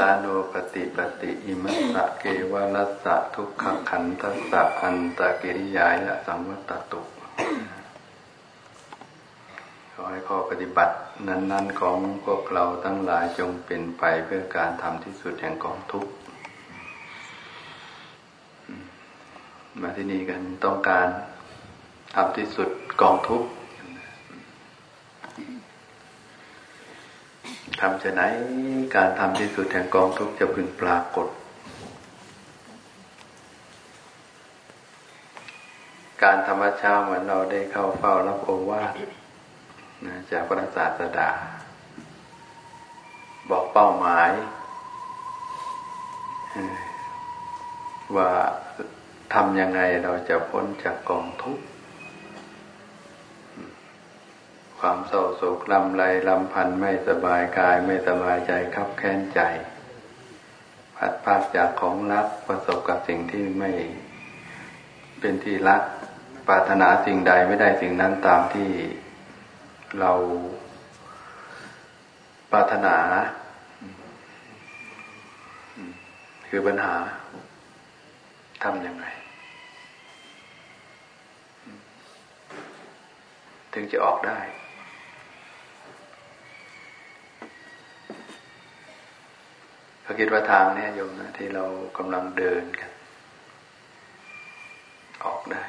สานุปฏิปฏิอิมัสสะเกวลัสสะทุกขขันทัสสะอันตะกิริยายะสังวัตตุขอให้ข้อปฏิบัตินั้น ๆ ของพวกเราทั้งหลายจงเป็นไปเพื่อการทำที่สุดแห่งกองทุกข์มาที่นี่กันต้องการทำที่สุดกองทุกข์ ทำจะไหนการทำที่สุดแห่งกองทุกจะพึงปรากฏ การธรรมชาเหมือนเราได้เข้าเฝ้ารับโอวาทจากพระศาสดา บอกเป้าหมาย ว่าทำยังไงเราจะพ้นจากกองทุกข์ ความเศร้าโศกลำไรลำพันไม่สบายกายไม่สบายใจคับแค้นใจพัดพาดจากของรักประสบกับสิ่งที่ไม่เป็นที่รักปรารถนาสิ่งใดไม่ได้สิ่งนั้นตามที่เราปรารถนา คือปัญหาทำยังไง ถึงจะออกได้ เขาคิดว่าทางนี้โยมนะที่เรากำลังเดินกัน ออกได้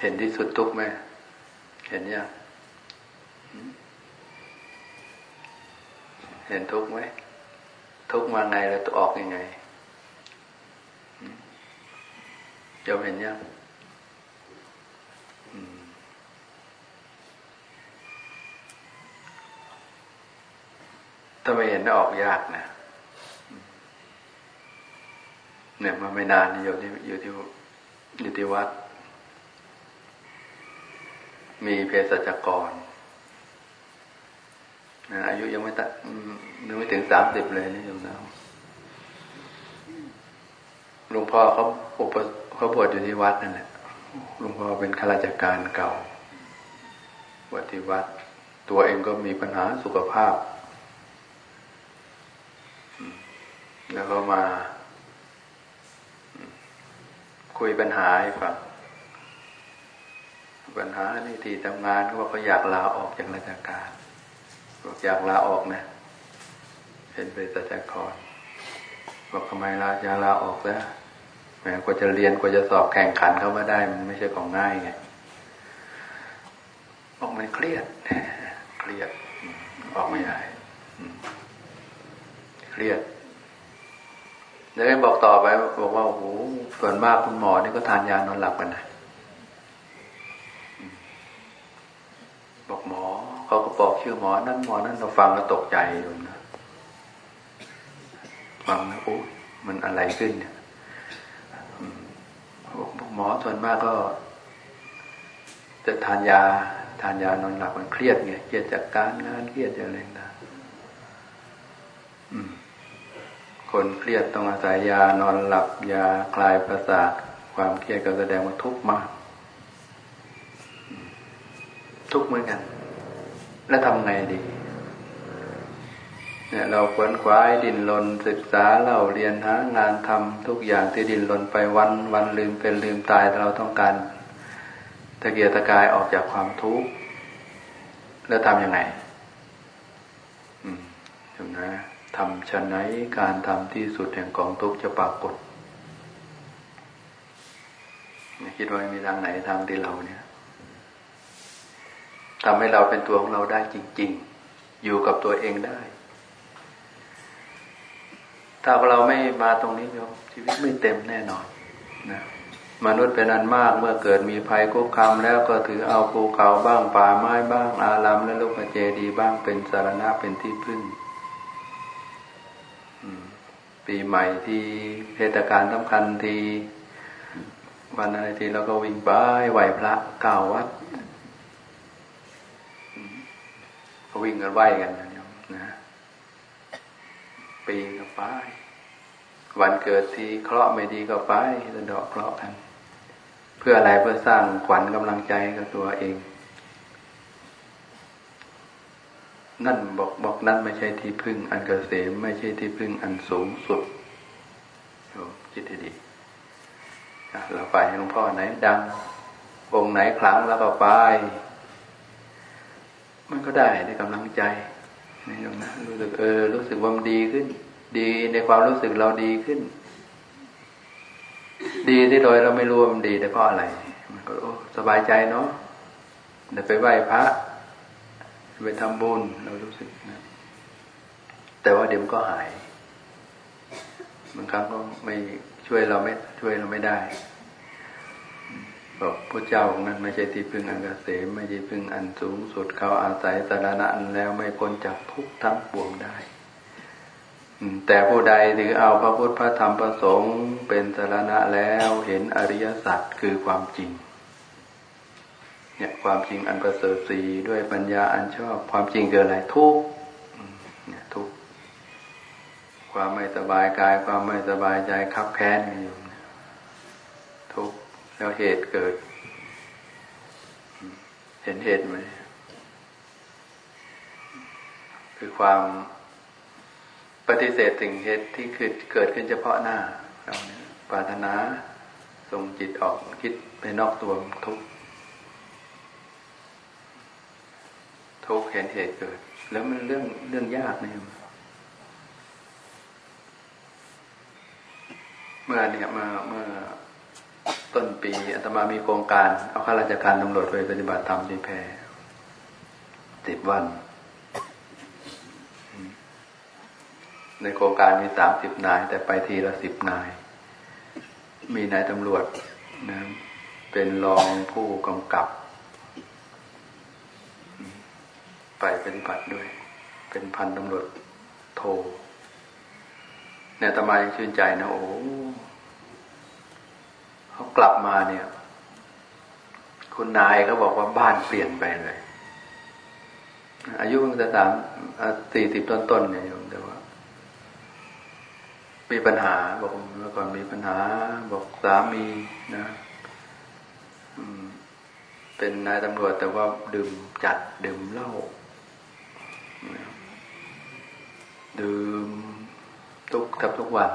เห็นที่สุดทุกไหมเห็นยังเห็นทุกไหมทุกมาไงแล้วตัวออกยังไงโยมเห็นยังถ้าไม่เห็นออกยากนะ เนี่ยมาไม่นานอยู่ที่อยู่ที่อยู่ที่วัด มีเภสัชกรนะอายุยังไม่ตัยังไม่ถึงสามสิบเลยนี่โยมนะหลวงพ่อเขาอุปเขาบวชอยู่ที่วัดนั่นแหละหลวงพ่อเป็นข้าราชการเก่าบวชที่วัด ตัวเองก็มีปัญหาสุขภาพ แล้วก็มา คุยปัญหาให้ฟังปัญหาในที่ทำงานเขาบอกเขาอยากลาออกจากราชการบอกอยากลาออกนะ เป็นเภสัชกรบอกทำไมลาอยากลาออกแล้วแม้กว่าจะเรียนกว่าจะสอบแข่งขันเข้ามาได้ มันไม่ใช่ของง่ายไงบอกมันเครียดเครียดออกไม่ได้เครียด แล้วบอกต่อไปบอกว่าโอ้โหส่วนมากคุณหมอนี่ก็ทานยานอนหลับกันนะบอกหมอเขาก็บอกชื่อหมอนั้นหมอนั้นเราฟังแล้วตกใจอยู่นะฟังแล้วโอ้มันอะไรขึ้นเนี่ยบอกหมอส่วนมากก็ จะทานยา ทานยานอนหลับมันเครียดไงเครียดจากการงานเครียดจากอะไรต่าง คนเครียดต้องอาศัยยานอนหลับยาคลายประสาทความเครียดก็แสดงว่าทุกข์มาก ทุกข์เหมือนกัน แล้วทำไงดี เนี่ย เราขวนขวายดินลนศึกษาเราเรียนหางานทำทุกอย่างที่ดินลนไปวันวันลืมเป็นลืมตายแต่เราต้องการตะเกียรตะกายออกจากความทุกข์แล้วทำยังไง อืมใช่ไหม ทำชนไหนการทำที่สุดแห่งกองทุกจะปรากฏคิดว่ามีทางไหนทางที่เราเนี่ยทำให้เราเป็นตัวของเราได้จริง ๆ อยู่กับตัวเองได้ ถ้าเราไม่มาตรงนี้โยมชีวิตไม่เต็มแน่นอนนะมนุษย์เป็นอันมากเมื่อเกิดมีภัยคุกคามแล้วก็ถือเอาภูเขาบ้างป่าไม้บ้าง อารัมและลูกเจดีบ้างเป็นสารณะเป็นที่พึ่ง ปีใหม่ที่เทศกาลสำคัญทีวันอะไรทีเราก็วิ่งไปไหวพระเก้าวัดก็วิ่งกันไหวกันนะปีก็ไป วันเกิดทีเคราะห์ไม่ดีก็ไปสะดอกเคราะห์กัน เพื่ออะไรเพื่อสร้างขวัญกำลังใจกับตัวเอง นั่นบอกบอกนั่นไม่ใช่ที่พึ่ง อันเกษมไม่ใช่ที่พึ่งอันสูงสุดโยมคิดให้ดีเราไปหลวงพ่อไหนดังองค์ไหนครั้งแล้วก็ไป มันก็ได้ในกำลังใจนี่ยมนะรู้สึกเออ รู้สึกว่ามันดีขึ้น ดีในความรู้สึกเราดีขึ้น ดีที่โดยเราไม่รู้ว่ามันดีแต่เพราะอะไร มันก็โอ้สบายใจเนาะเดี๋ยวไปไหว้พระ ไปทำบุญเรารู้สึกนะ แต่ว่าเดี๋ยวมันก็หายบางครั้งก็ไม่ช่วยเราไม่ช่วยเราไม่ได้บอกพระเจ้าของนั้นไม่ใช่ที่พึ่งอันกเกษมไม่ใช่พึ่งอันสูงสุดเขาอาศัยสารณะแล้วไม่พ้นจากทุกทั้งปวงได้แต่ผู้ใดถือเอาพระพุทธพระธรรมพระสงฆ์เป็นสารณะแล้วเห็นอริยสัจคือความจริง เนี่ยความจริงอันประเสริฐสีด้วยปัญญาอันชอบ ความจริงคืออะไรทุกเนี่ยทุกความไม่สบายกายความไม่สบายใจคับแค้นอยู่ทุกแล้วเหตุเกิด เห็นเหตุไหมคือความปฏิเสธสิ่งเหตุที่คือเกิดขึ้นเฉพาะหน้าเราเนี่ยปรารถนาส่งจิตออกคิดไปนอกตัวทุก ทุกเห็นเหตุเกิด แล้วมันเรื่องเรื่องยากนี่ยเมื่อเนี่ยมาเมื่อต้นปีอาตมามีโครงการ เอาข้าราชการตำรวจไปปฏิบัติธรรมที่แพรสิบวันในโครงการมีสามสิบนาย แต่ไปทีละสิบนาย มีนายตำรวจนะเป็นรองผู้กำกับ ไปปฏิบัติด้วย เป็นพันตำรวจโทเนี่ยตมายังชื่นใจนะโอ้เขากลับมาเนี่ย คุณนายเขาบอกว่าบ้านเปลี่ยนไปเลย อายุเพิ่งจะสามสี่สิบต้นๆเนี่ยโยมแต่ว่า มีปัญหาบอกเมื่อก่อนมีปัญหา บอกสามีนะเป็นนายตำรวจแต่ว่าดื่มจัดดื่มเหล้า ดื่มทุกทับทุกวัน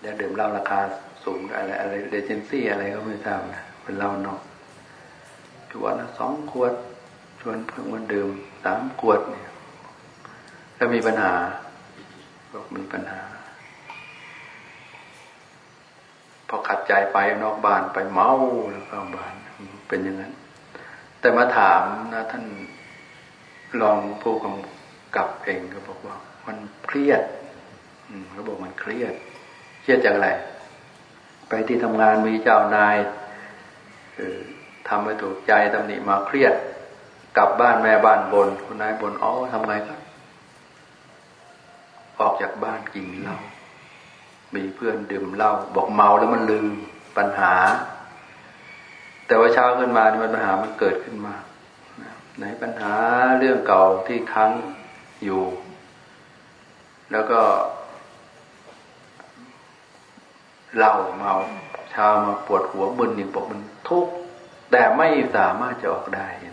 แล้วดื่มเหล้าราคาสูงอะไรอะไรเดเจนซี่อะไรก็ไม่ทราบนะเป็นเหล้านอกชวนละสองขวด ชวนเพื่อนวันดื่มสามขวดเนี่ยแล้วมีปัญหาบอกมีปัญหา พอขัดใจไปนอกบ้านไปเมาแล้วเข้าบ้านเป็นอย่างนั้น แต่มาถามนะท่านลองผู้กำ กลับเองก็บอกว่า มันเครียดเขาบอกมันเครียด เครียดจากอะไร ไปที่ทำงานมีเจ้านายทำไม่ถูกใจตำหนิมาเครียด กลับบ้านแม่บ้านบนคุณนายบนอ๋อทำไงครับออกจากบ้านกินเหล้ามีเพื่อนดื่มเหล้าบอกเมาแล้วมันลืมปัญหา แต่ว่าเช้าขึ้นมาปัญหามันเกิดขึ้นมาในปัญหาเรื่องเก่าที่ค้าง อยู่ แล้วก็เหล้าเมาชามาปวดหัวบึนนี่บอกมันทุกข์แต่ไม่สามารถจะออกได้เ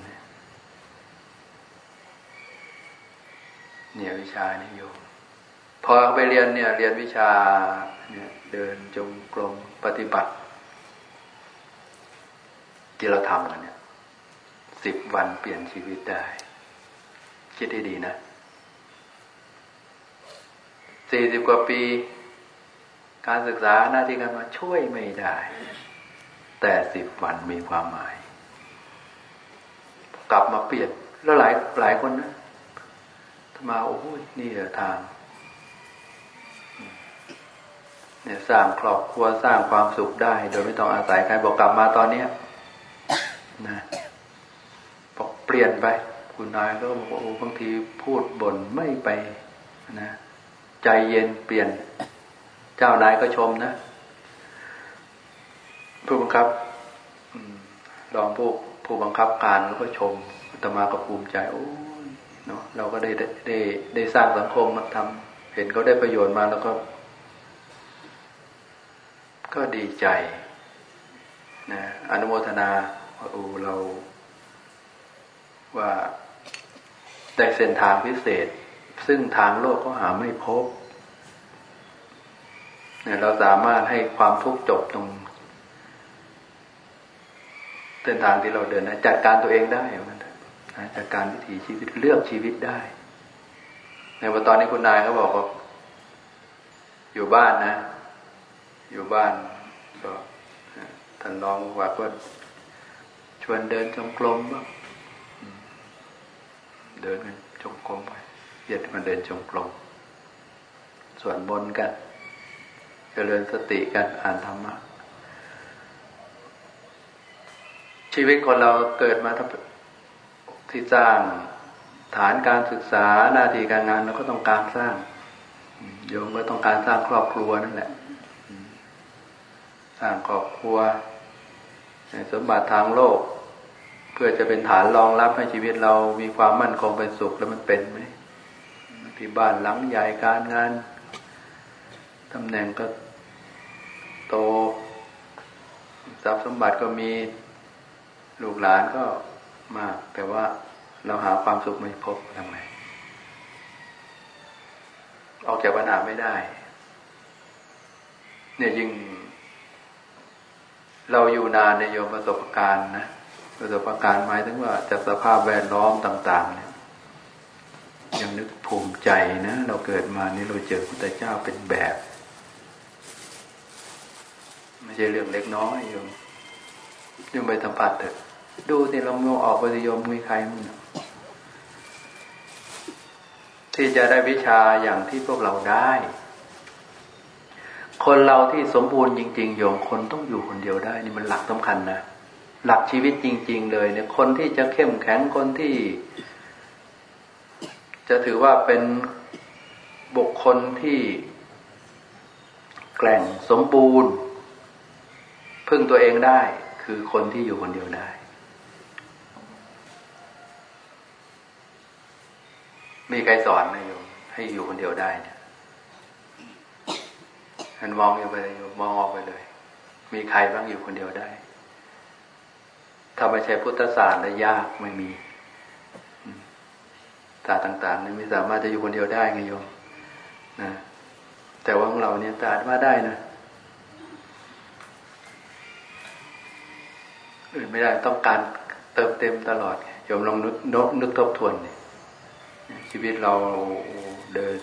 นี่ยวิชานี่โยมพอไปเรียนเนี่ย เรียนวิชา เนี่ย เดินจงกรมปฏิบัติที่เราทำกันเนี่ยสิบวันเปลี่ยนชีวิตได้ คิดให้ดีนะ สี่สิบกว่าปี การศึกษาหน้าที่การมาช่วยไม่ได้ แต่สิบวันมีความหมาย กลับมาเปลี่ยนแล้วหลายหลายคนนะมาโอ้ยนี่เหรอทางเนี่ยสร้างครอบครัวสร้างความสุขได้ โดยไม่ต้องอาศัยใครบอกกลับมาตอนเนี้ยนะบอกเปลี่ยนไป คุณนายก็บอกโอ้บางทีพูดบ่นไม่ไปนะ ใจเย็นเปลี่ยน เจ้านายก็ชมนะ ผู้บังคับรองผู้ผู้บังคับการก็ชมตมาก็ภูมิใจโอ้เนาะเราก็ได้ได้ได้สร้างสังคมมาทำเห็นเขาได้ประโยชน์มาแล้วก็ ก็ดีใจนะอนุโมทนาว่าโอ้เราว่าได้เส้นทางพิเศษ ซึ่งทางโลกก็หาไม่พบเนี่ยเราสามารถให้ความทุกข์จบตรงเส้นทางที่เราเดินนะจัดการตัวเองได้มันจัดการวิถีชีวิตเลือกชีวิตได้ ในวันตอนนี้คุณนายเขาบอกว่าอยู่บ้านนะ อยู่บ้านก็ท่านรองว่าก็ชวนเดินจงกรมบ้างเดินกันจงกรมไป เย็ดมาเดินจงกรมสวดบนกันเจริญสติกันอ่านธรรมะ ชีวิตคนเราเกิดมาที่สร้างฐานการศึกษาหน้าที่การงานเราก็ต้องการสร้างโยมก็ต้องการสร้างครอบครัวนั่นแหละ สร้างครอบครัวสมบัติทางโลก เพื่อจะเป็นฐานรองรับให้ชีวิตเรามีความมั่นคงเป็นสุขแล้วมันเป็นไหม ที่บ้านหลังใหญ่การงานตำแหน่งก็โตทรัพย์สมบัติก็มีลูกหลานก็มาก แต่ว่าเราหาความสุขไม่พบทำไงออกจากปัญหาไม่ได้ เนี่ยยิ่ง เราอยู่นานในโยมประสบการณ์นะประสบการณ์หมายถึงว่าจากสภาพแวดล้อมต่าง ๆ เนี่ย ยังนึกภูมิใจนะ เราเกิดมานี่เราเจอพระเจ้าเป็นแบบ ไม่ใช่เรื่องเล็กน้อยโยมโยมไปสัมผัสเถอะ ดูสิเราโมออกปฏิยมมีใครมั้งที่จะได้วิชาอย่างที่พวกเราได้ คนเราที่สมบูรณ์จริง ๆ โยมคนต้องอยู่คนเดียวได้ นี่มันหลักสำคัญนะหลักชีวิตจริง ๆ เลยเนี่ย คนที่จะเข้มแข็งคนที่ จะถือว่าเป็นบุคคลที่แกร่งสมบูรณ์ พึ่งตัวเองได้คือคนที่อยู่คนเดียวได้ มีใครสอนไหมโยมให้อยู่คนเดียวได้เนี่ยมันมองอยู่ไปเลยมมองออกไปเลย มีใครบ้างอยู่คนเดียวได้ ถ้าไม่ใช่พุทธศาสตร์และยากไม่มี ศาต่างๆนี่ไม่สามารถจะอยู่คนเดียวได้ไงโยมนะแต่ว่าของเราเนี่ยศาสตร์ว่าได้นะอื่นไม่ได้ต้องการเติมเต็มตลอดโยมลองนึกนึกทบทวนเนี่ยชีวิตเราเดิน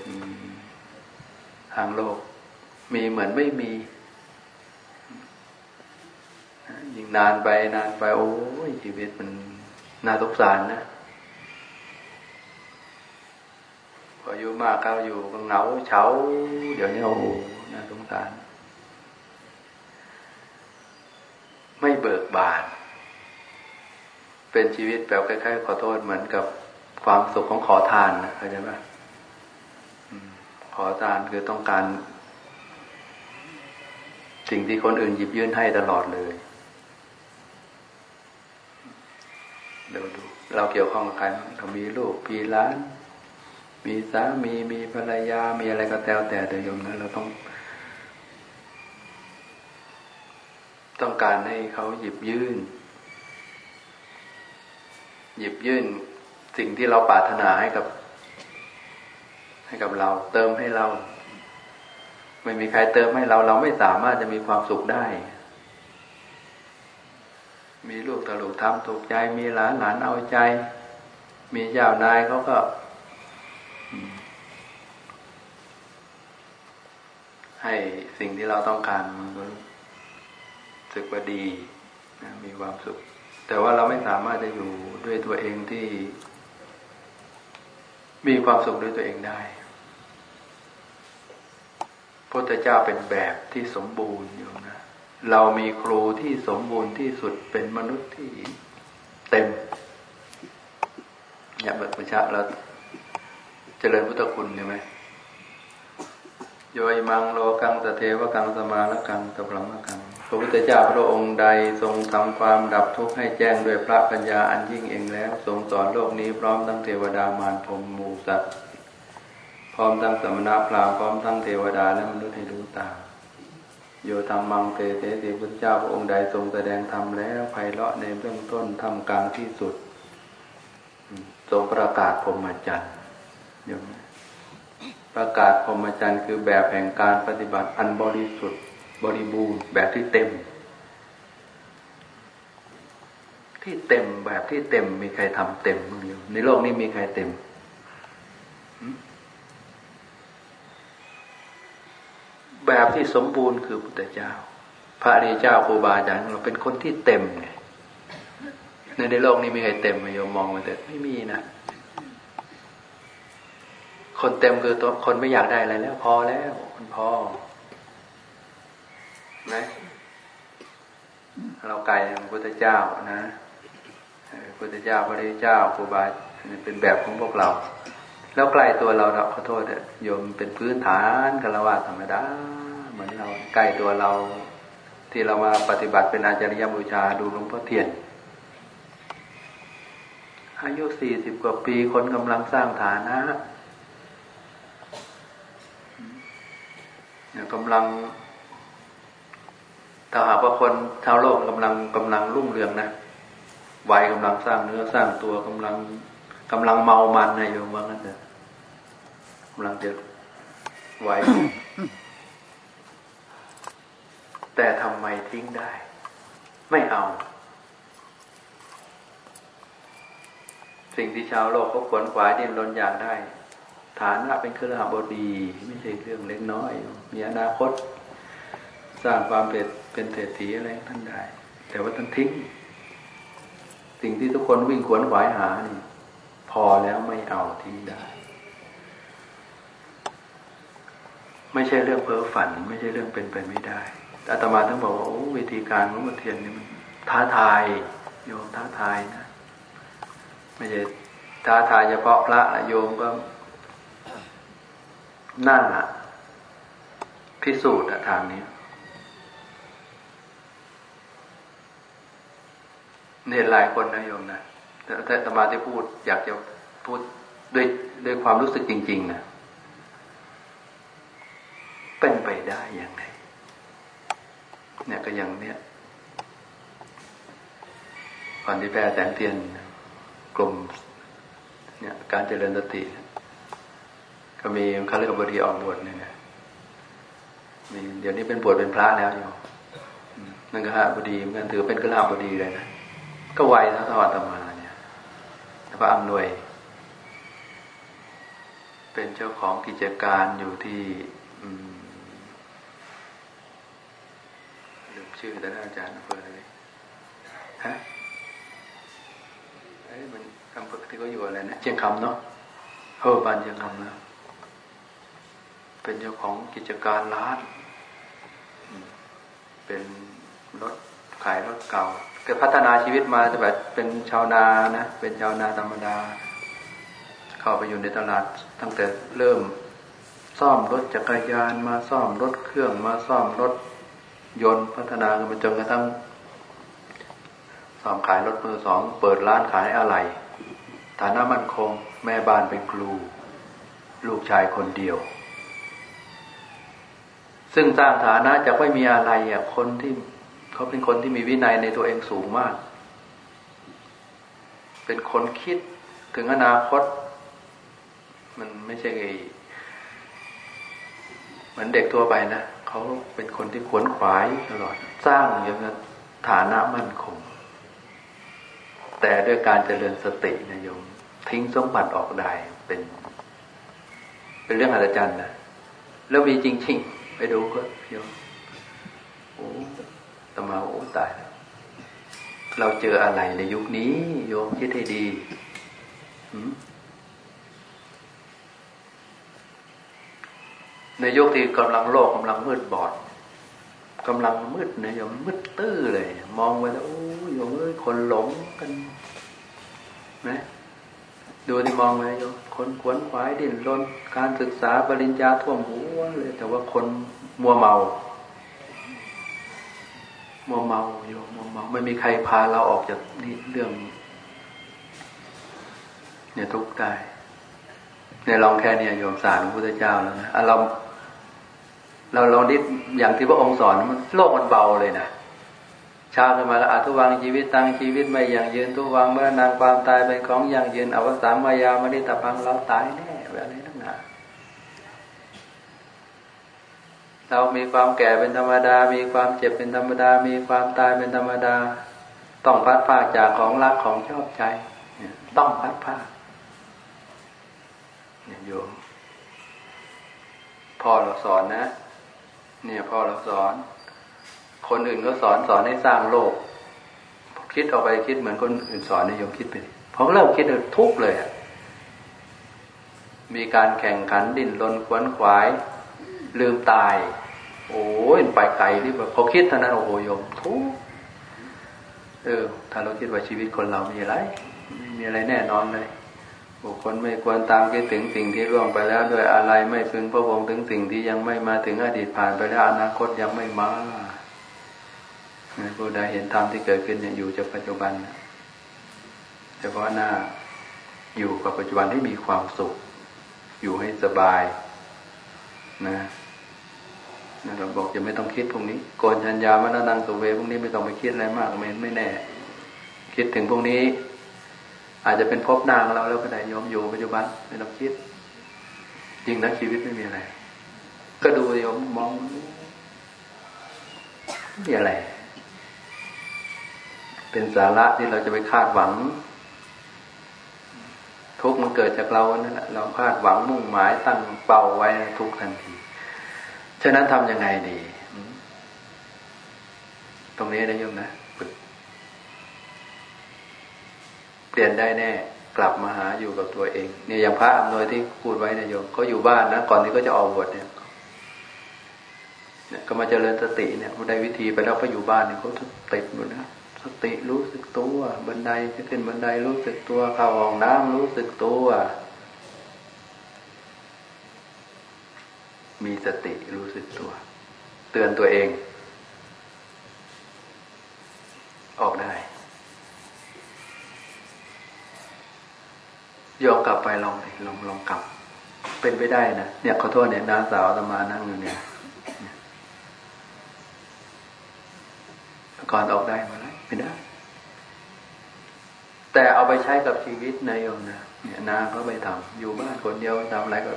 ทางโลก มีเหมือนไม่มียิ่งนานไปนานไปโอ้ยชีวิตมันน่าสงสารนะ พออยู่มากเข้าอยู่ก็เหงาเฉาเดี๋ยวนี้โอ้โหน่าสงสาร ไม่เบิกบาน เป็นชีวิตแบบคล้ายๆขอโทษเหมือนกับความสุขของขอทานนะเข้าใจไหมขอทานคือต้องการ สิ่งที่คนอื่นหยิบยื่นให้ตลอดเลยเดี๋ยวดู เราเกี่ยวข้องกับใครเรามีลูกมีล้าน มีสามีมีภรรยามีอะไรก็แล้วแต่เดี๋ยวยมนะเราต้อง ต้องการให้เขาหยิบยื่น หยิบยื่น สิ่งที่เราปรารถนาให้กับ ให้กับเรา เติมให้เรา ไม่มีใครเติมให้เรา เราไม่สามารถจะมีความสุขได้ มีลูกตลกทำถูกใจ มีหลานหลานเอาใจ มีเจ้านายเขาก็ ให้สิ่งที่เราต้องการมันก็สึกว่าดีนะมีความสุข แต่ว่าเราไม่สามารถจะอยู่ด้วยตัวเองที่ มีความสุขด้วยตัวเองได้พระเจ้าเป็นแบบที่สมบูรณ์อยู่นะเรามีครูที่สมบูรณ์ที่สุดเป็นมนุษย์ที่เต็มเนี่ยแบบประชาเรา จริญพุทธคุณใช่ไหมโยยมังโลกังสเทวกังสมาละกังตะพลังละกังพระพุทธเจ้าพระองค์ใดทรงทำความดับทุกข์ให้แจ้งด้วยพระปัญญาอันยิ่งเองแล้ว ทรงสอนโลกนี้พร้อมทั้งเทวดามารพรมมูสัตว์พร้อมทั้งสมณพราหมณ์พร้อมทั้งเทวดาและมนุษย์ให้รู้ตามโยธรรมังเตเตติพุทธเจ้าพระองค์ใดทรงแสดงธรรมแล้วไพเราะในเบื้องต้นทำกลางที่สุดทรงประกาศพรหมจรรย์ โยมประกาศพรหมจรรย์คือแบบแห่งการปฏิบัติอันบริสุทธิ์ บริบูรณ์แบบที่เต็ม ที่เต็มแบบที่เต็มมีใครทำเต็มบ้งอยู่ในโลกนี้มีใครเต็มแบบที่สมบูรณ์คือพุทธเจ้า พระอริยเจ้าครูบาอาจารย์เราเป็นคนที่เต็มไงในในโลกนี้มีใครเต็มไหมโยมมองมาแต่ไม่มีนะ คนเต็มคือตัวคนไม่อยากได้อะไรแล้ว พอแล้วมันพอนะเราไกลพระพุทธเจ้านะพระพุทธเจ้าพระริเจ้าครูบาเป็นแบบของพวกเรา แล้วใกล้ตัวเราเราขอโทษโยมเป็นพื้นฐานกันละว่าธรรมดาเหมือนเราใกล้ตัวเรา ที่เรามาปฏิบัติเป็นอาจารย์บูชาดูหลวงพ่อเทียนอายุสี่สิบกว่าปีคนกำลังสร้างฐานะ กำลังถ้าหากว่าคนชาวโลกกำลังกำลังรุ่งเรืองนะวัยกำลังสร้างเนื้อสร้างตัวกำลังกำลังเมามันนะโยมว่างั้นเถอะกำลังจะไวแต่ทำไมทิ้งได้ ไม่เอา สิ่งที่ชาวโลกเขาขวนขวายดิ้นรนอยากได้ ฐานะเป็นเครือข่ายบดี ไม่ใช่เรื่องเล็กน้อย มีอนาคต สร้างความเป็นเป็นเศรษฐีอะไรท่านได้ แต่ว่าท่านทิ้ง สิ่งที่ทุกคนวิ่งขวนขวายหานี่พอแล้วไม่เอาทิ้งได้ ไม่ใช่เรื่องเพ้อฝัน ไม่ใช่เรื่องเป็นไปไม่ได้อาตมาต้องบอกว่าโอ้วิธีการของมัเทียนนี่มันท้าทายโยมท้าทายนะ ไม่ใช่ท้าทายเฉพาะพระโยมก็ หน้า พิสูจน์ทางนี้เนี่ยหลายคนนะโยมนะแต่แต่ตมาที่พูดอยากจะพูดด้วยด้วยความรู้สึกจริง ๆ นะ เป็นไปได้ยังไง เนี่ยก็อย่างเนี้ยก่อนที่แพทย์แสงเทียนกลุ่มเนี่ย การเจริญสติ ก็มีข้าราชกบดีออกบวชเนี่ยมีเดี๋ยวนี้เป็นบวชเป็นพระแล้วอยู่นั่นก็ฮะบดีเหมือนกันถือเป็นกระลาบดีเลยนะก็ไวเท่าอาตมาเนี่ยพระอำนวย เป็นเจ้าของกิจการอยู่ที่ลืมชื่อแต่อาจารย์เพื่อเลยฮะไอ้มันอำเภอที่เขาอยู่อะไรนะเชียงคำเนาะเฮ้อบ้านเชียงคำนะ เป็นเจ้าของกิจการร้าน เป็นรถขายรถเก่าเกิดพัฒนาชีวิตมาแต่แบบเป็นชาวนานะ เป็นชาวนาธรรมดา เข้าไปอยู่ในตลาดตั้งแต่เริ่ม ซ่อมรถจักรยานมาซ่อมรถเครื่องมาซ่อมรถยนต์พัฒนากันไปจนกระทั่งซ่อมขายรถมือสอง เปิดร้านขายอะไหล่ฐานะมั่นคง แม่บ้านเป็นครู ลูกชายคนเดียว ซึ่งสร้างฐานะจะไม่มีอะไรอะคนที่เขาเป็นคนที่มีวินัยในตัวเองสูงมาก เป็นคนคิดถึงอนาคต มันไม่ใช่ไงเหมือนเด็กทั่วไปนะเขาเป็นคนที่ขวนขวายตลอด สร้างอย่างนั้นฐานะมั่นคง แต่ด้วยการเจริญสตินะโยม ทิ้งสมบัติออกได้เป็น เป็นเรื่องอัศจรรย์นะแล้วมีจริง ๆ ไปดูก็โยมโอ้ตมาโอ้ตาย เราเจออะไรในยุคนี้ โยมคิดให้ดีในยุคที่กำลังโลกกำลังมืดบอดกำลังมืดนะโยมมืดตื้อเลย มองไปแล้วโอ้โยมเอ้ยคนหลงกันนะ ดูที่มองไปโยมคนขวนขวายดิ้นรนการศึกษาปริญญาท่วมหัวเลย แต่ว่าคนมัวเมา มัวเมาโยมมัวเมา ไม่มีใครพาเราออกจากนี่เรื่องเนี่ยทุกข์ได้เนี่ยลองแค่เนี่ยโยมสารพระพุทธเจ้าแล้วนะเราเราลองดิอย่างที่พระองค์สอนมันโลกมันเบาเลยนะ ชาขึ้นมาแล้วอทุวังชีวิตตั้งชีวิตไม่อย่างยืนทุวังเมื่อนางความตายเป็นของอย่างยืนอวสานมายามณิตพังเราตายแน่แบบนี้ทั้งนั้นเรามีความแก่เป็นธรรมดา มีความเจ็บเป็นธรรมดา มีความตายเป็นธรรมดา ต้องพัดผ้าจากของรักของชอบใจ ต้องพัดผ้าเนี่ยโยมพ่อเราสอนนะ เนี่ยพ่อเราสอน คนอื่นก็สอนสอนให้สร้างโลก คิดออกไปคิดเหมือนคนอื่นสอนนโยมคิดไปพอเริ่มคิดทุกเลยอะมีการแข่งขันดิ้นรนขวนขวาย ลืมตาย โอ้ยไปไกลที่แบบพอคิดเท่านั้นโอ้โหโยมทุกเออ ถ้าเราคิดว่าชีวิตคนเรามีอะไรไม่มีอะไรแน่นอนเลยบุคคลไม่ควรตามคิดถึงสิ่งที่ล่วงไปแล้วด้วยอะไรไม่พึงพระวงถึงสิ่งที่ยังไม่มาถึงอดีตผ่านไปแล้วอนาคตยังไม่มา ผู้ใดเห็นธรรมที่เกิดขึ้นอยู่จากปัจจุบันเฉพาะหน้าอยู่กับปัจจุบันให้มีความสุข อยู่ให้สบาย นะนะเราบอกจะไม่ต้องคิดพวกนี้โกนชัญญามรณังสุเวพวกนี้ไม่ต้องไปคิดอะไรมากไม่ไม่แน่ คิดถึงพวกนี้ อาจจะเป็นพบนางเราแล้วก็ได้ยอมอยู่ปัจจุบันไม่ต้องคิดจริงนะชีวิตไม่มีอะไร ก็ดูโยมมองไม่มีอะไร เป็นสาระที่เราจะไปคาดหวัง ทุกมันเกิดจากเรานั่นแหละเราคาดหวังมุ่งหมายตั้งเป้าไว้ทุกทันที ฉะนั้นทำยังไงดี ตรงนี้นะโยมนะเปลี่ยนได้แน่ กลับมาหาอยู่กับตัวเอง เนี่ยอย่างพระอำนวยที่พูดไว้นะโยมเขาอยู่บ้านนะก่อนที่เขาจะออกบวชเนี่ยเนี่ยก็มาเจริญสติเนี่ยได้วิธีไปแล้วก็อยู่บ้านเนี่ยเขาติดหมดนะ สติรู้สึกตัว บันไดจะขึ้นบันไดรู้สึกตัวเข้าห้องน้ำรู้สึกตัว มีสติรู้สึกตัว เตือนตัวเอง ออกได้ยอมกลับไปลองลองลองกลับ เป็นไปได้นะเนี่ยขอโทษเนี่ยน้าสาวตมานั่งอยู่เนี่ยก่อนออกได้มาแล้ว ไม่ได้ แต่เอาไปใช้กับชีวิตนายโยมนะเนี่ยนาก็ไปทำอยู่บ้านคนเดียวทำอะไรก็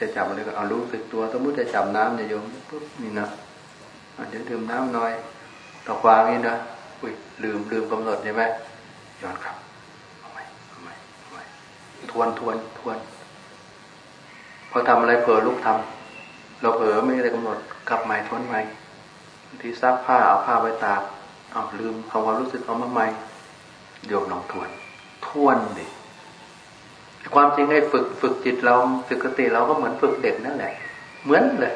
จะจับอะไรก็เอารู้สึกตัวสมมติจะจับน้ำนายโยมปุ๊บนี่นะเดี๋ยวดื่มน้ำหน่อยตะควางนี่นะอุ้ยลืมลืมกำหนดใช่ไหมย้อนครับทวนทวนทวน พอทำอะไรเผลอลุกทำเราเผลอไม่ได้กำหนดกลับใหม่ทวนใหม่ที่ซักผ้าเอาผ้าไว้ตาก เอาลืมเอาความรู้สึกเอามาใหม่โยมลองทวนทวนดิความจริงให้ฝึกฝึกจิตเราฝึกสติเราก็เหมือนฝึกเด็กนั่นแหละ เหมือนเลย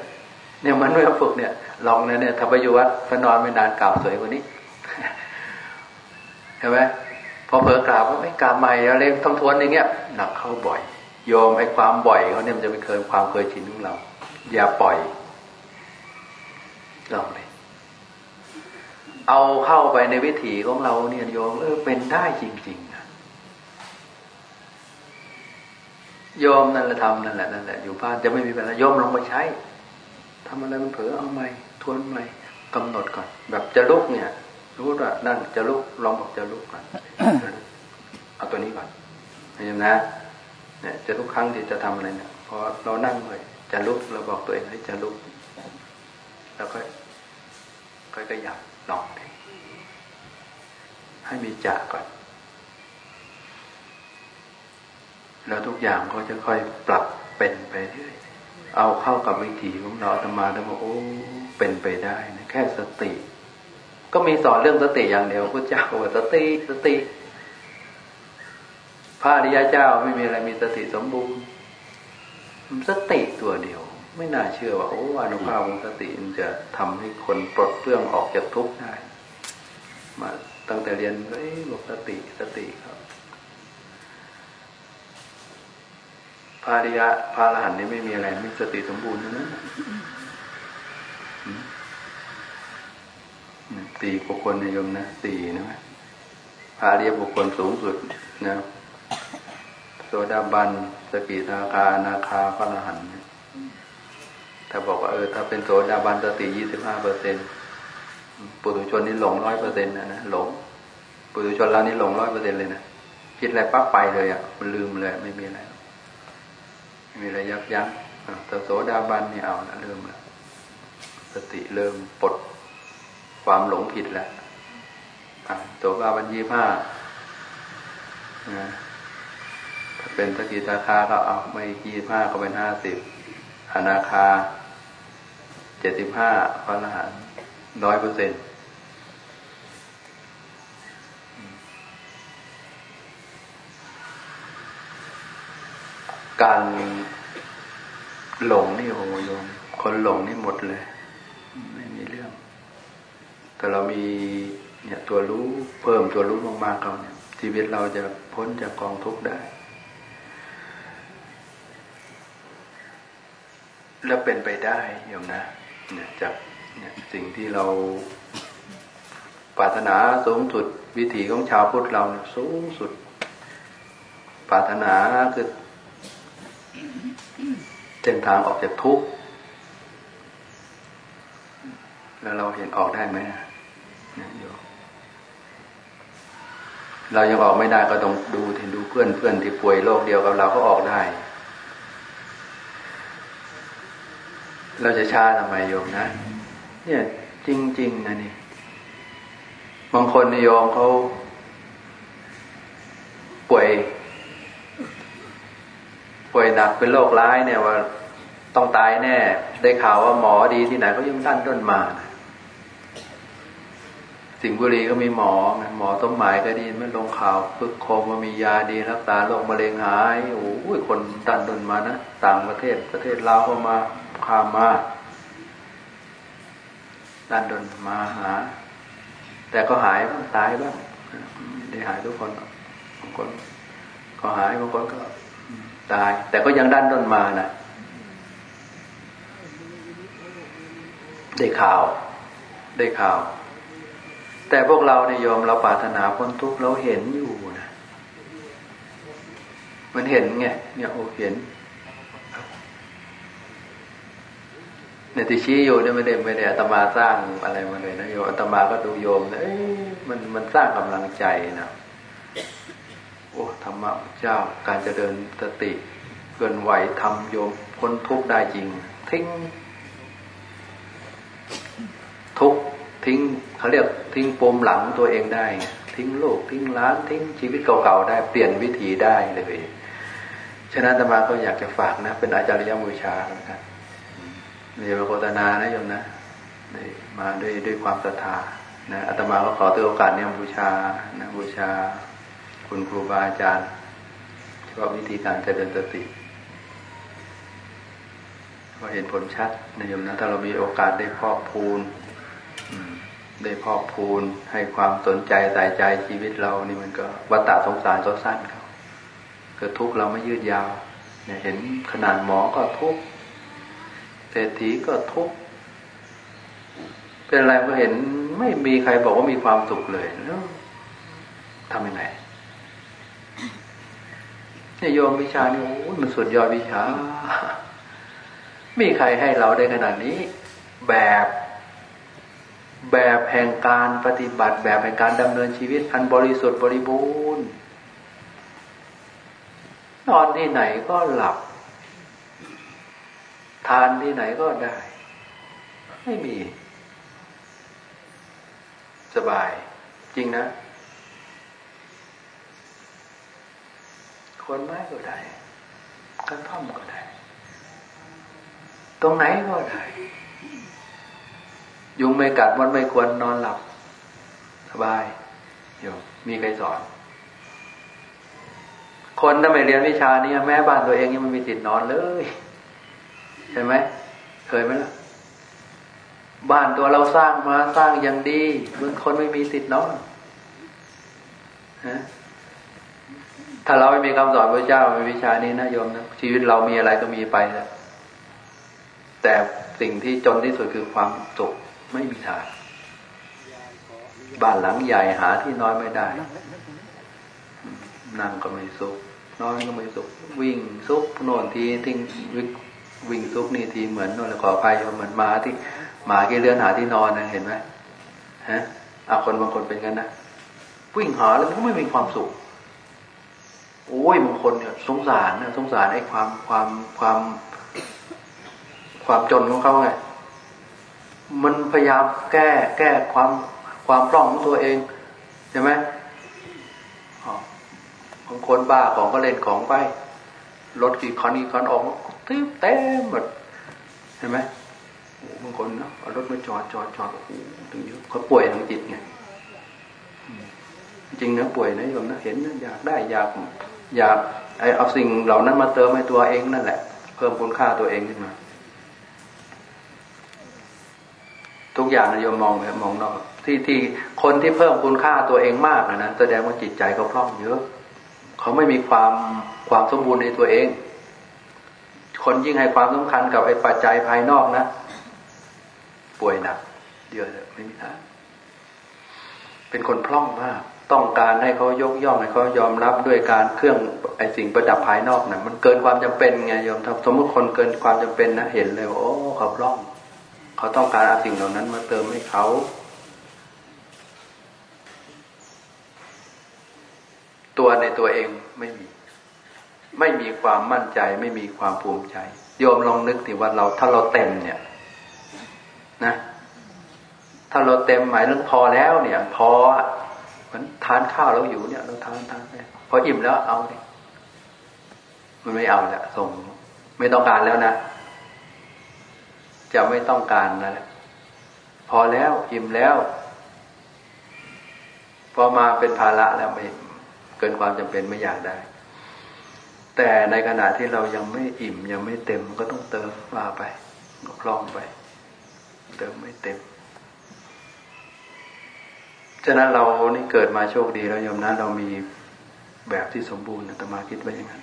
เนี่ยมันเมื่อฝึกเนี่ย ลองเนี่ยเนี่ยทำประโยชน์พระนอนไม่นานกล่าวสวยกว่านี้เห็นไหมพอเผลอกราบว่าไม่กราบใหม่อะไรทำทวนอย่างเงี้ยหนักเข้าบ่อย โยมไอ้ความบ่อยเขาเนี่ยมันจะไปเคยความเคยชินของเรา อย่าปล่อยลองเลย เอาเข้าไปในวิถีของเราเนี่ยโยมเออเป็นได้จริงๆนะโยมนั่นแหละทำนั่นแหละนั่นแหละอยู่บ้านจะไม่มีปัญหาโยมลองไปใช้ทำอะไรมันเผลอเอาใหม่ทวนใหม่กำหนดก่อน แบบจะลุกเนี่ย รู้ว่านั่งจะลุกลองบอกจะลุกก่อนเอาตัวนี้ก่อนเห็นไหมเนี่ยจะทุกครั้งที่จะทำอะไรเนี่ยพอเรานั่งเลยจะลุกเราบอกตัวเองให้จะลุก แล้วก็ค่อยขยับ ลองดิให้มีจักก่อน แล้วทุกอย่างก็จะค่อยปรับเป็นไปเรื่อยเอาเข้ากับวิถีของเราธรรมาแล้วบอกโอ้เป็นไปได้นะแค่สติ ก็มีสอนเรื่องสติอย่างเดียวพระเจ้าว่าสติสติพระอริยเจ้าไม่มีอะไรมีสติสมบูรณ์สติตัวเดียว ไม่น่าเชื่อว่าโอ้อนุภาพของสติมันจะทำให้คนปลดเปลื้องออกจากทุกข์ได้ มาตั้งแต่เรียนเอ้บอกสติสติครับพระอริยะพระอรหันต์นี่ไม่มีอะไรมีสติสมบูรณ์นะสี่บุคคลในยมนะสี่นะพระอริยบุคคลสูงสุดนะโสดาบันสกิทาคาอนาคาพระอรหันต์ ถ้าบอกว่าเออถ้าเป็นโสดาบันสติยี่สิบห้าเปอร์เซ็นต์ปุถุชนนี่หลงร้อยเปอร์เซ็นต์นะนะหลงปุถุชนเรานี่หลงร้อยเปอร์เซ็นต์เลยนะคิดอะไรปั๊บไปเลยอะมันลืมเลย ไม่มีอะไรไม่มีอะไรยับยั้งแต่โสดาบันนี่เอานะเริ่มแล้วสติเริ่มปลดความหลงผิดแล้วโสดาบันยี่ห้านะถ้าเป็นสกิตาคาก็เอาไม่ยี่ห้าก็เป็นห้าสิบอนาคา จ็ดสิบห้าพระอรหันต์ร้อยเปอร์เซ็นต์การหลงนี่โอ้โยมคนหลงนี่หมดเลย ไม่มีเรื่อง แต่เรามีเนี่ยตัวรู้เพิ่มตัวรู้มากๆเขาเนี่ยชีวิตเราจะพ้นจากกองทุกข์ได้ แล้วเป็นไปได้โยมนะ จากเนี่ยสิ่งที่เราปรารถนาสูงสุดวิถีของชาวพุทธเราสูงสุด ปรารถนาคือเส้นทางออกจากทุกข์แล้วเราเห็นออกได้ไหมเนี่ยโยเรายังออกไม่ได้ก็ต้องดูเห็นดูเพื่อนเพื่อนที่ป่วยโรคเดียวกับเราก็ออกได้ เราจะช้าทำไมโยมนะ เนี่ย จริง ๆ นะนี่บางคนนิยมเขาป่วย ป่วยหนักเป็นโรคร้ายเนี่ยว่าต้องตายแน่ ได้ข่าวว่าหมอดีที่ไหนเขายังดันด้นมาสิงห์บุรีก็มีหมอหมอสมหมายก็ดีไม่ลงข่าวพึกโคมว่ามียาดีรักษาโรคมะเร็งหายโอ้ยคนดันดนมานะต่างประเทศประเทศลาวเข้ามา ขามมาดันดนมาหา แต่ก็หายบ้างตายบ้างได้หายทุกคนบางคนก็หายบางคนก็ตาย แต่ก็ยังดันดนมานะได้ข่าว ได้ข่าว แต่พวกเราเนี่ยยอมเราปรารถนาพ้นทุกข์เราเห็นอยู่นะมันเห็นไงเนี่ยโอ้เห็น เนี่ยที่ชี้อยู่เนี่ยไม่ได้ไม่ได้อาตมาสร้างอะไรมาเลยนะโยมอาตมาก็ดูโยมเอ้มันมันสร้างกำลังใจนะโอ้ธรรมะเจ้าการจะเดินสติเกินไหวทำโยมพ้นทุกข์ได้จริง ทิ้ง ทุกทิ้งเขาเรียกทิ้งปมหลังตัวเองได้ ทิ้งโลกทิ้งร้านทิ้งชีวิตเก่าๆได้เปลี่ยนวิถีได้เลยฉะนั้นธรรมาก็อยากจะฝากนะ เป็นอาจารย์ยบูชานะครับมี พระโฆษณานะโยมนะมาด้วยด้วยความศรัทธานะอาตมาก็ขอตัวโอกาสเนี่ยบูชานะบูชา คุณครูบาอาจารย์เฉพาะวิธีการเจริญสติก็เห็นผลชัดนะโยมนะถ้าเรามีโอกาสได้พอกพูนได้พอกพูนให้ความสนใจใส่ใจชีวิตเรานี่มันก็วัฏฏะสงสารก็สั้นเขาเกิดทุกข์เราไม่ยืดยาวเนี่ยเห็นขนาดหมอก็ทุกข์ เศรษฐีก็ทุกข์เป็นอะไรก็เห็นไม่มีใครบอกว่ามีความสุขเลยแล้วทำยังไงเนี่ยโยมวิชานี่มันสุดยอดวิชา มีใครให้เราได้ขนาดนี้ แบบ แบบแห่งการปฏิบัติแบบแห่งการดำเนินชีวิตอันบริสุทธิ์บริบูรณ์นอนที่ไหนก็หลับ ทานที่ไหนก็ได้ ไม่มี สบาย จริงนะคนไม้ก็ได้กระท่อมก็ได้ ตรงไหนก็ได้ ยุงไม่กัดมันไม่ควรนอนหลับ สบายโยมมีใครสอน คนถ้าไม่เรียนวิชานี้แม้บ้านตัวเองยังไม่มีติดนอนเลย ใช่ไหมเคยไหมล่ะบ้านตัวเราสร้างมาสร้างอย่างดีมึงคนไม่มีติดนอนฮะถ้าเราไม่มีคำสอนพระเจ้าไม่วิชานี้นะโยมนะชีวิตเรามีอะไรก็มีไปแล้วแต่สิ่งที่จนที่สุดคือความสุขไม่มีทางบ้านหลังใหญ่หาที่นอนไม่ได้นั่งก็ไม่สุขนอนก็ไม่สุขวิ่งซุกโน่นทีทิ้ง วิ่งซุกนี่ทีเหมือนโน่นขออภัยเหมือนมาที่หมากี่เรื่อนหาที่นอนนะเห็นไหมฮะเอาคนบางคนเป็นงั้นนะวิ่งหาแล้วมันก็ไม่มีความสุขโอ้ยบางคนเนี่ยสงสารนะสงสารไอ้ความความความความจนของเขาไง มันพยายามแก้แก้ความความพร่องของตัวเองใช่ไหมบางคนบ้าของก็เล่นของไป รถกี่คันกี่คันออกทิบเต็มหมดเห็นไหมบางคนนะเอารถมาจอดจอดจอดโอ้โหถึงเยอะเขาป่วยทางจิตไงจริงนะป่วยนะโยมนะเห็นนะอยากได้อยากอยากไอเอาสิ่งเหล่านั้นมาเติมให้ตัวเองนั่นแหละ เพิ่มคุณค่าตัวเองขึ้นมาทุกอย่างนะโยมมองไปมองนอกที่ที่คนที่เพิ่มคุณค่าตัวเองมากนะนะแสดงว่าจิตใจเขาพร่องเยอะ เขาไม่มีความ ความสมบูรณ์ในตัวเอง คนยิ่งให้ความสำคัญกับไอ้ปัจจัยภายนอกนะ ป่วยหนักเดียวเลยไม่มีทางเป็นคนพร่องมาก ต้องการให้เขายกย่องให้เขายอมรับด้วยการเครื่องไอ้สิ่งประดับภายนอกนะมันเกินความจำเป็นไงโยมสมมติคนเกินความจำเป็นนะเห็นเลยว่าโอ้เขาพร่อง เขาต้องการเอาสิ่งเหล่านั้นมาเติมให้เขาตัวในตัวเองไม่มี ไม่มีความมั่นใจ ไม่มีความภูมิใจ โยมลองนึกถึงว่าเราถ้าเราเต็มเนี่ย นะ ถ้าเราเต็มหมายถึงพอแล้วเนี่ย พอเหมือนทานข้าวเราอยู่เนี่ย เราทานทานไปพออิ่มแล้วเอาเลยมันไม่เอาแล้วส่งไม่ต้องการแล้วนะจะไม่ต้องการนะพอแล้วอิ่มแล้ว พอมาเป็นภาระแล้วไม่เกินความจำเป็นไม่อยากได้ แต่ในขณะที่เรายังไม่อิ่มยังไม่เต็มก็ต้องเติมว่าไปก็คล่องไป เติมไม่เต็ม ฉะนั้นเรานี่เกิดมาโชคดีแล้วยมนะเรามีแบบที่สมบูรณ์ตมาคิดไว้อย่างนั้น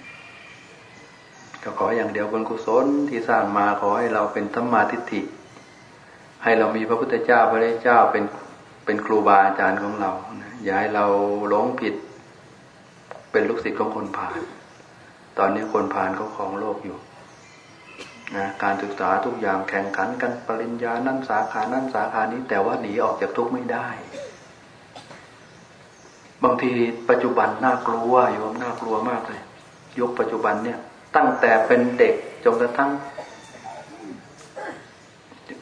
ก็ขออย่างเดียวบุญกุศลที่สร้างมาขอให้เราเป็นธรรมาทิฏฐิ ให้เรามีพระพุทธเจ้าพระเจ้าเป็นเป็นครูบาอาจารย์ของเราอย่าให้เราหลงผิด เป็นลูกศิษย์ของคนผ่าน ตอนนี้คนผ่านเขาของโลกอยู่นะการศึกษาทุกอย่างแข่งขันกันปริญญานั่นสาขานั่นสาขานี้ แต่ว่าหนีออกจากทุกไม่ได้ บางทีปัจจุบันน่ากลัวโยมน่ากลัวมากเลยยกปัจจุบันเนี่ย ตั้งแต่เป็นเด็กจนกระทั่ง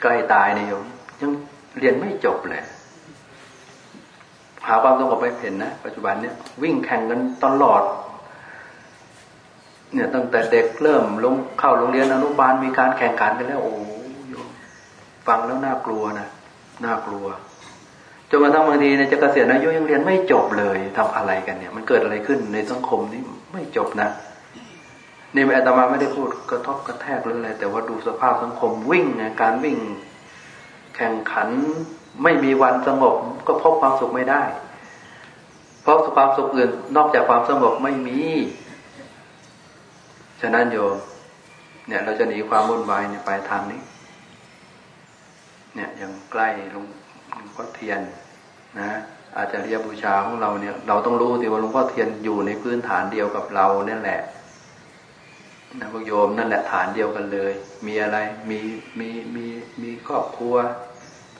ใกล้ตายเนี่ยโยมยังเรียนไม่จบเลยหาความสงบไม่เห็นนะปัจจุบันเนี่ยวิ่งแข่งกันตลอด เนี่ยตั้งแต่เด็กเริ่มลงเข้าโรงเรียนอนุบาลมีการแข่งขันกันแล้วโอ้ยฟังแล้วน่ากลัวนะน่ากลัวจนกระทั่งบางทีเนี่ยจะเกษียณอายุยังเรียนไม่จบเลยทำอะไรกันเนี่ย มันเกิดอะไรขึ้นในสังคมนี้ไม่จบนะนี่อาตมาไม่ได้พูดกระทบกระแทกหรืออะไรแต่ว่าดูสภาพสังคมวิ่งไงการวิ่ง แข่งขันไม่มีวันสงบก็พบความสุขไม่ได้ เพราะความสุขอื่นนอกจากความสงบไม่มี ฉะนั้นโยมเนี่ยเราจะหนีความวุ่นวายเนี่ยไปทางนี้ เนี่ยยังใกล้หลวงพ่อเทียนนะอาจารย์บูชาของเราเนี่ย เราต้องรู้สิว่าหลวงพ่อเทียนอยู่ในพื้นฐานเดียวกับเราเนี่ยแหละนะพวกโยมนั่นแหละฐานเดียวกันเลย มีอะไรมีมีมีมีครอบครัว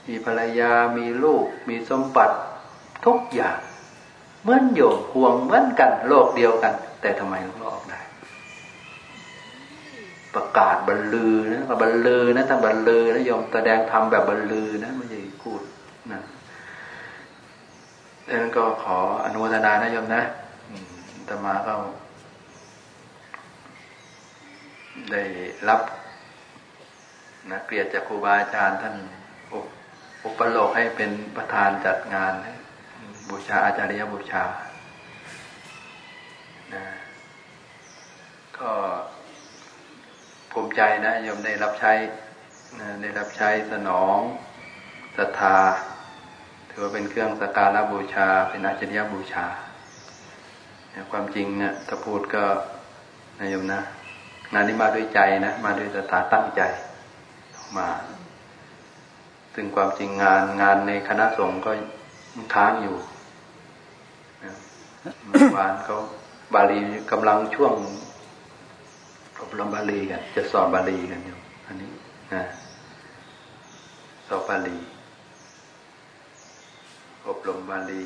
มีภรรยา มีลูก มีสมบัติทุกอย่างเหมือนโยมห่วงเหมือนกันโลกเดียวกัน แต่ทำไมหลวงพ่อออกได้ ประกาศบรรลือนะบรรลือนะถ้าบรรลือนะโยมแสดงธรรมแบบบรรลือนะไม่ใช่พูดนะดังนั้นก็ขออนุโมทนานะโยมนะธรรมาก็ได้รับนะเกียดจากครูบาอาจารย์ท่านอุปโลกให้เป็นประธานจัดงาน บูชาอาจารย์บูชานะก็ ภูมิใจนะโยมได้รับใช้ได้รับใช้สนองศรัทธา ถือว่าเป็นเครื่องสักการะบูชา เป็นอาจริยบูชา ความจริงเนี่ยถ้าพูดก็นายโยมนะงานนี้มาด้วยใจนะ มาด้วยศรัทธาตั้งใจมา ซึ่งความจริงงานงานในคณะสงฆ์ก็ค้างอยู่เมื่อวานเขาบาลีกำลังช่วง อบรมบาลีกัน จะสอนบาลีกันอยู่อันนี้นะสอบบาลี อบรมบาลี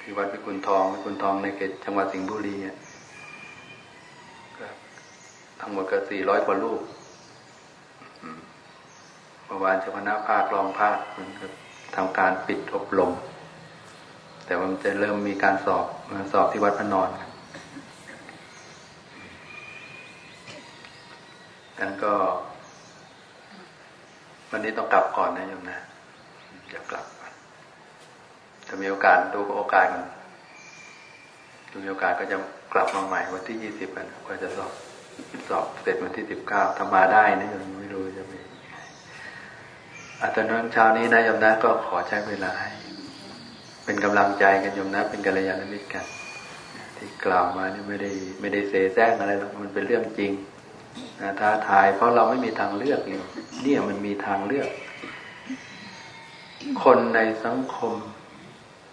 ที่วัดพิกุลทองพิกุลทองในเขตจังหวัดสิงห์บุรีเนี่ยทั้งหมดก็สี่ร้อยกว่าลูกเมื่อวานเจ้าคณะภาครองภาคมันก็ทำการปิดอบรม แต่ว่ามันจะเริ่มมีการสอบสอบที่วัดพระนอน นั้นก็ วันนี้ต้องกลับก่อนนะโยมนะอยากลับถ้ามีโอกาสดูโอกาสกันดูมีโอกาสก็จะกลับมาใหม่วันที่ยี่สิบกันก็จะสอบสอบเสร็จวันที่สิบเก้าถ้ามาได้นะโยมไม่รู้จะมีอาจารย์เช้านี้นะโยมนะก็ขอใช้เวลาให้ เป็นกำลังใจกันโยมนะ เป็นกัลยาณมิตรกัน ที่กล่าวมานี่ไม่ได้ไม่ได้เสแสร้งอะไรหรอกมันเป็นเรื่องจริง ท้าทาย เพราะเราไม่มีทางเลือกอยู่เนี่ยมันมีทางเลือก คนในสังคม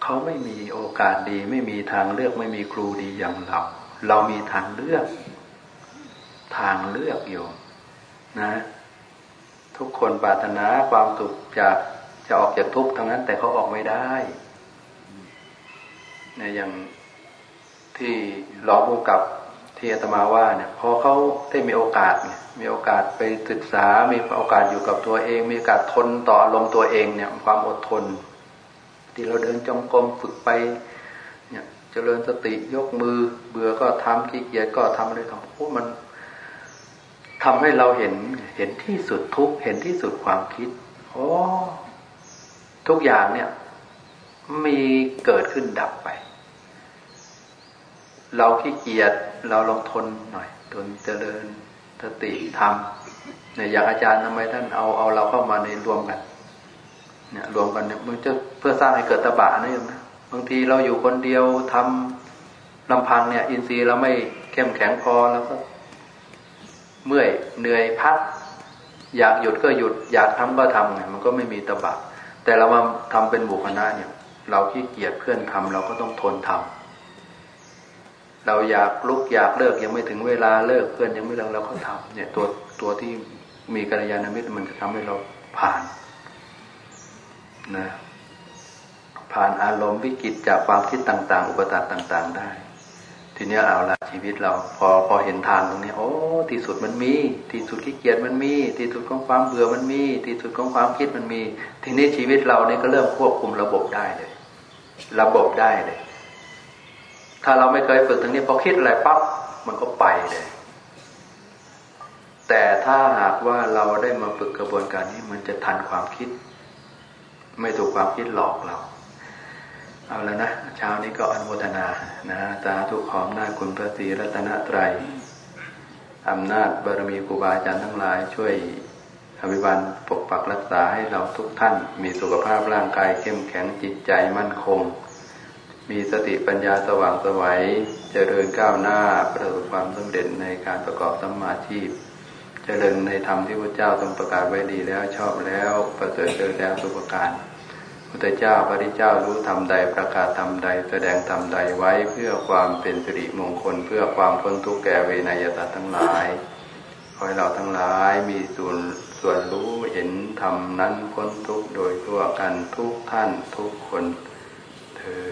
เขาไม่มีโอกาสดี ไม่มีทางเลือก ไม่มีครูดีอย่างเรา เรามีทางเลือก ทางเลือกอยู่นะ ทุกคนปรารถนาความสุขจากจะออกจากทุกข์ทั้งนั้น แต่เขาออกไม่ได้นี่ยอย่างที่รอผู้กับ ที่อาตมาว่าเนี่ยพอเขาได้มีโอกาสเนี่ยมีโอกาสไปศึกษา มีโอกาสอยู่กับตัวเอง มีโอกาสทนต่ออารมณ์ตัวเองเนี่ย ความอดทน ที่เราเดินจงกรมฝึกไป เนี่ยจเจริญสติยกมือ เบื่อก็ทำขี้เกียจก็ทำอะไรทำโอ้มันทำให้เราเห็นเห็นที่สุดทุกเห็นที่สุดความคิดโอ้ทุกอย่างเนี่ย มีเกิดขึ้นดับไป เราขี้เกียจเราลองทนหน่อยทนเจริญสติธรรมเนี่ยอย่างอาจารย์ทำไมท่านเอาเอาเราเข้ามาในรวมกัน เนี่ย รวมกันเนี่ยมันจะเพื่อสร้างให้เกิดตบะนะโยมนะบางทีเราอยู่คนเดียวทำลำพังเนี่ย อินทรีย์เราไม่เข้มแข็งพอแล้วก็เมื่อยเหนื่อยพักอยากหยุดก็หยุด อยากทำก็ทำไงมันก็ไม่มีตบะแต่เรามาทำเป็นบุคคลเนี่ย เราขี้เกียจเพื่อนทำเราก็ต้องทนทำ เราอยากลุกอยากเลิกยังไม่ถึงเวลาเลิกเพื่อนยังไม่เลิกเราก็ทำเนี่ยตัวตัวที่มีกัลยาณมิตรมันจะทำให้เราผ่านนะผ่านอารมณ์วิกฤตจากความคิดต่าง ๆ อุปสรรคต่าง ๆ ได้ ทีนี้เอาละชีวิตเรา พอพอเห็นทางตรงนี้โอ้ที่สุดมันมี ที่สุดขี้เกียจมันมี ที่สุดของความเบื่อมันมี ที่สุดของความคิดมันมี ทีนี้ชีวิตเราเนี่ยก็เริ่มควบคุมระบบได้เลย ระบบได้เลย ถ้าเราไม่เคยฝึกตรงนี้พอคิดอะไรปั๊บมันก็ไปเลย แต่ถ้าหากว่าเราได้มาฝึกกระบวนการนี้มันจะทันความคิด ไม่ถูกความคิดหลอกเรา เอาแล้วนะเช้านี้ก็อนุโมทนานะตาทุกขอมหน้าคุณพระศรีรัตนตรัยอำนาจบารมีครูบาอาจารย์ทั้งหลาย ช่วยอภิบาลปกปักรักษาให้เราทุกท่าน มีสุขภาพร่างกายเข้มแข็งจิตใจมั่นคง มีสติปัญญาสว่างสวัย เจริญก้าวหน้าประสบความสำเร็จในการประกอบสัมมาชีพ เจริญในธรรมที่พระเจ้าทรงประกาศไว้ดีแล้วชอบแล้วประเสริฐเจอแล้วสุภการพุทธเจ้าพระริเจ้ารู้ธรรมใดประกาศธรรมใด แสดงธรรมใดไว้เพื่อความเป็นสิริมงคล เพื่อความพ้นทุกข์แก่เวนยสัตว์ทั้งหลายขอให้เราทั้งหลายมีส่วนส่วนรู้เห็นธรรมนั้นพ้นทุกข์โดยทั่วกันทุกท่านทุกคนเธอ